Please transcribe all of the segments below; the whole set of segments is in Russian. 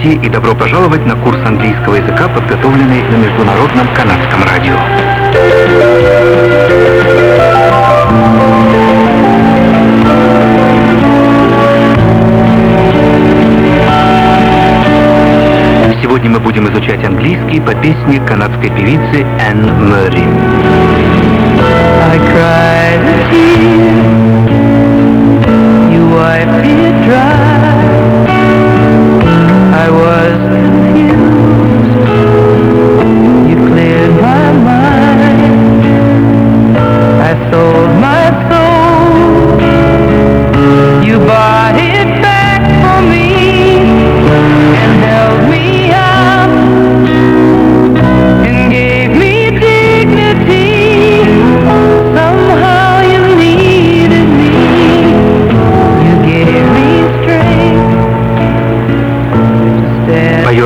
Здравствуйте и добро пожаловать на курс английского языка, подготовленный на Международном канадском радио. Сегодня мы будем изучать английский по песне канадской певицы Энн Мэри. I cried a tear, you wiped it dry.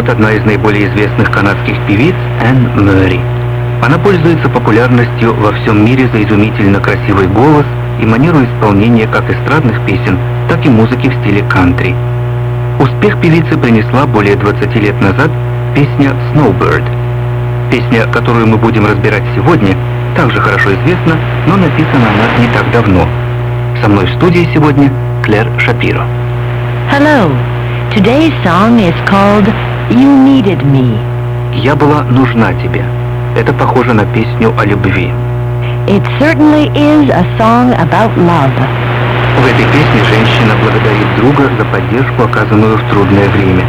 Поет одна из наиболее известных канадских певиц Энн Мэри. Она пользуется популярностью во всем мире за изумительно красивый голос и манеру исполнения как эстрадных песен, так и музыки в стиле кантри. Успех певицы принесла более 20 лет назад песня «Snowbird». Песня, которую мы будем разбирать сегодня, также хорошо известна, но написана она не так давно. Со мной в студии сегодня Клэр Шапиро. Hello. Today's song is called You Needed Me. «Я была нужна тебе». Это похоже на песню о любви. It certainly is a song about love. В этой песне женщина благодарит друга за поддержку, оказанную в трудное время.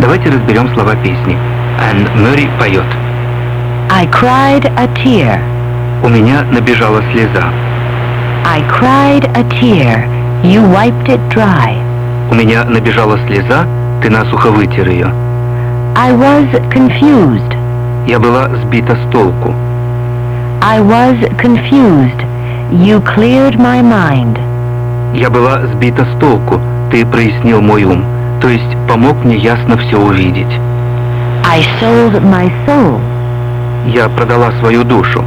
Давайте разберем слова песни. Энн Мэри поет. I cried a tear. У меня набежала слеза. I cried a tear. You wiped it dry. У меня набежала слеза, ты насухо вытер ее. I was confused. Я была сбита с толку. I was confused. You cleared my mind. Я была сбита с толку, ты прояснил мой ум, то есть помог мне ясно все увидеть. I sold my soul. Я продала свою душу.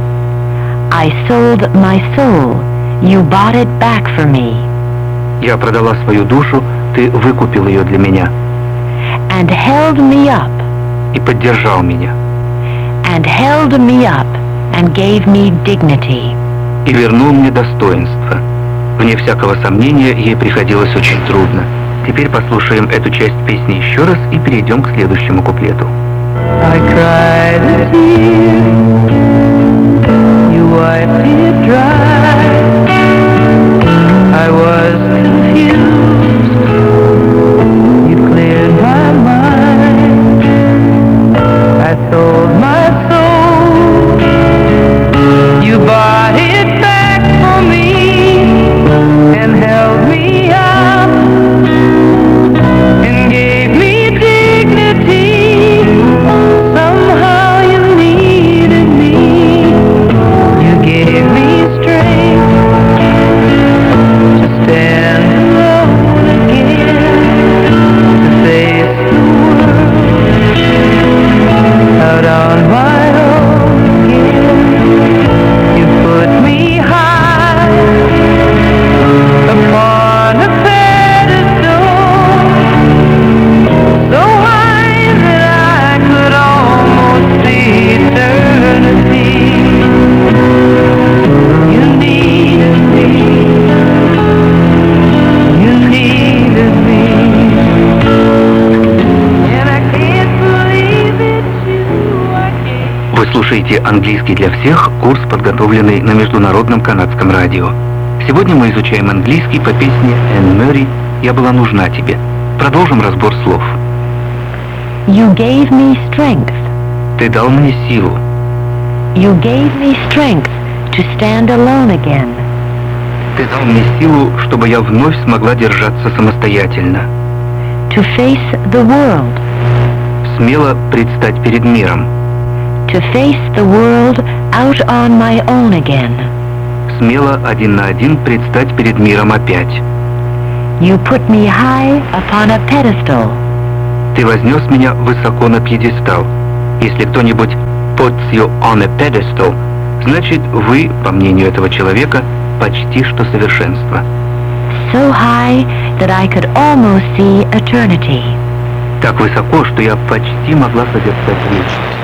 I sold my soul. You bought it back for me. Я продала свою душу, ты выкупил ее для меня And held me up. И поддержал меня. and held me up and gave me dignity. и вернул мне достоинство. Вне всякого сомнения, ей приходилось очень трудно. Теперь послушаем эту часть песни еще раз и перейдем к следующему куплету. I cried слушаете «Английский для всех» курс, подготовленный на Международном канадском радио. Сегодня мы изучаем английский по песне Энн Мэри «Я была нужна тебе». Продолжим разбор слов. You gave me strength. Ты дал мне силу. You gave me strength to stand alone again, Ты дал мне силу, чтобы я вновь смогла держаться самостоятельно. to face the world, Смело предстать перед миром. To face the world out on my own again. Смело один на один предстать перед миром опять. You put me high upon a pedestal. Ты вознес меня высоко на пьедестал. Если кто-нибудь puts you on a pedestal, значит вы, по мнению этого человека, почти что совершенство. so high that I could almost see eternity. Так высоко, что я почти могла созерцать вечность.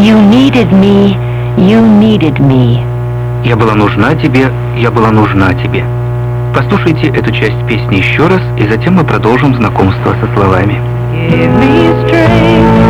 You needed me, you needed me. Я была нужна тебе, я была нужна тебе. Послушайте эту часть песни еще раз, и затем мы продолжим знакомство со словами. Give me strength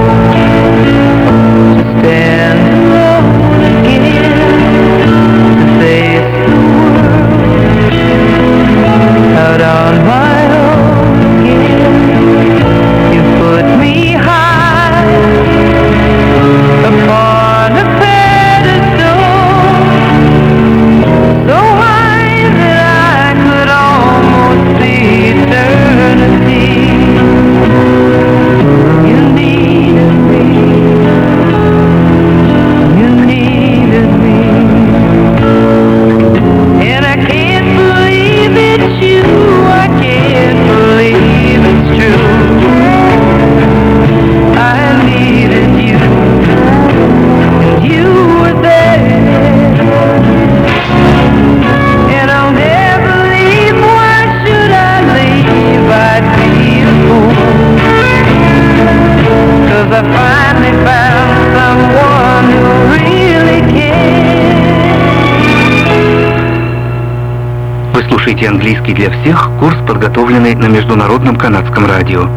Вы слушаете английский для всех, курс, подготовленный на Международном канадском радио.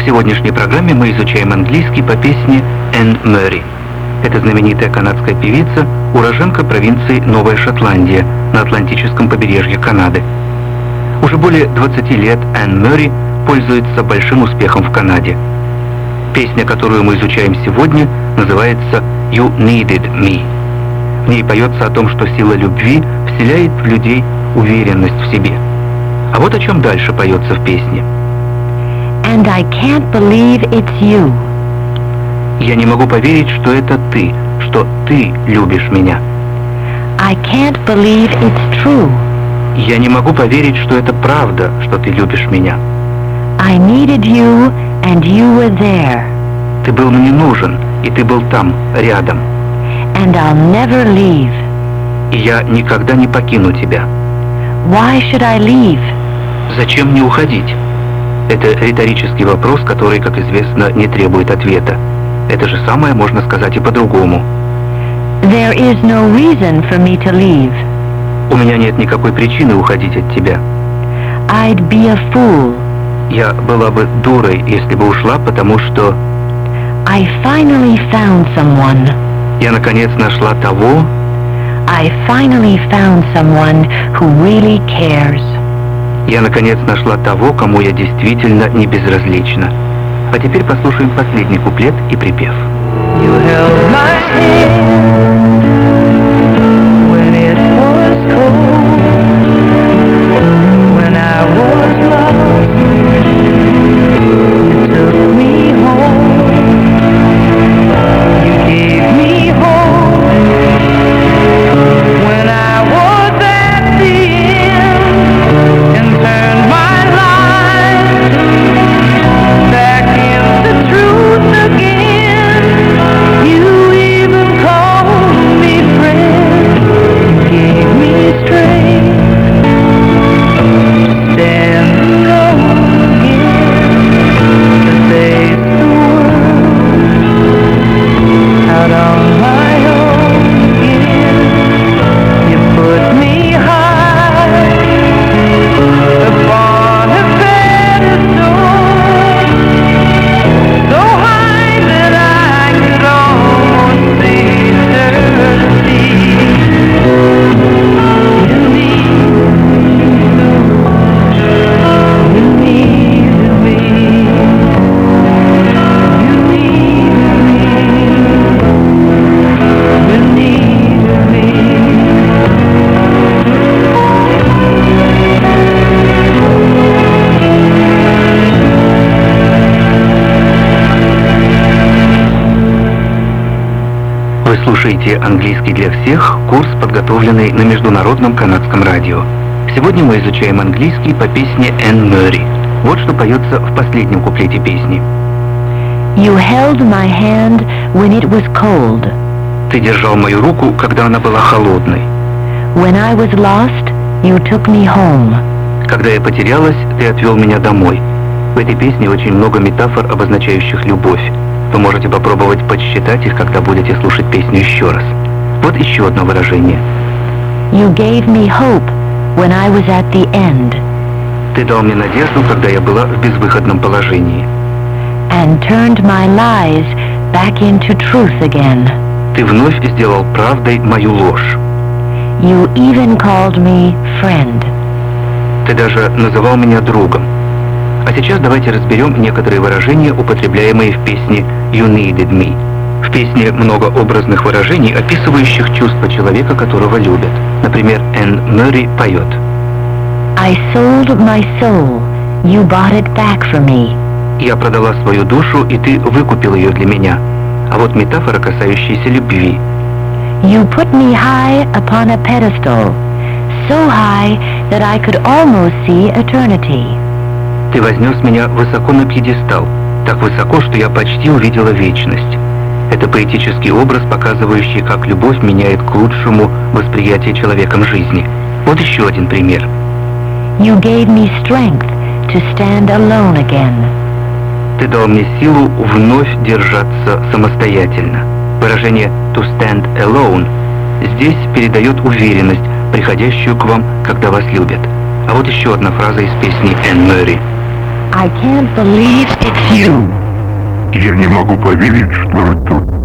В сегодняшней программе мы изучаем английский по песне Энн Мэри. Это знаменитая канадская певица, уроженка провинции Новая Шотландия на Атлантическом побережье Канады. Уже более 20 лет Энн Мэри пользуется большим успехом в Канаде. Песня, которую мы изучаем сегодня, называется «You Needed Me». В ней поется о том, что сила любви вселяет в людей уверенность в себе. А вот о чем дальше поется в песне. And I can't believe it's you. Я не могу поверить, что это ты, что ты любишь меня. I can't believe it's true. Я не могу поверить, что это правда, что ты любишь меня. I needed you, and you were there. Ты был мне нужен, и ты был там, рядом. And I'll never leave. И я никогда не покину тебя. Why should I leave? Зачем мне уходить? Это риторический вопрос, который, как известно, не требует ответа. Это же самое можно сказать и по-другому. There is no reason for me to leave. У меня нет никакой причины уходить от тебя. I'd be a fool. Я была бы дурой, если бы ушла, потому что I finally found someone. я наконец нашла того, I finally found someone who really cares. я наконец нашла того, кому я действительно не безразлична. А теперь послушаем последний куплет и припев. You held my hand слушаете «Английский для всех» курс, подготовленный на Международном канадском радио. Сегодня мы изучаем английский по песне Энн Мэри. Вот что поется в последнем куплете песни. You held my hand when it was cold. Ты держал мою руку, когда она была холодной. When I was lost, you took me home. Когда я потерялась, ты отвел меня домой. В этой песне очень много метафор, обозначающих любовь. Вы можете попробовать подсчитать их, когда будете слушать песню еще раз. Вот еще одно выражение. You gave me hope when I was at the end Ты дал мне надежду, когда я была в безвыходном положении. and turned my lies back into truth again. Ты вновь сделал правдой мою ложь. You even called me friend. Ты даже называл меня другом. А сейчас давайте разберем некоторые выражения, употребляемые в песне «You Needed Me». В песне много образных выражений, описывающих чувства человека, которого любят. Например, Энн Мэри поет I sold my soul. You bought it back for me. «Я продала свою душу, и ты выкупил ее для меня». А вот метафора, касающаяся любви. You put me high upon a pedestal, so high that I could almost see eternity. Ты вознес меня высоко на пьедестал, так высоко, что я почти увидела вечность. Это поэтический образ, показывающий, как любовь меняет к лучшему восприятие человеком жизни. Вот еще один пример. You gave me strength to stand alone again. Ты дал мне силу вновь держаться самостоятельно. Выражение «to stand alone» здесь передает уверенность, приходящую к вам, когда вас любят. А вот еще одна фраза из песни Энн Мэри. I can't believe it's you. Я не могу поверить, что это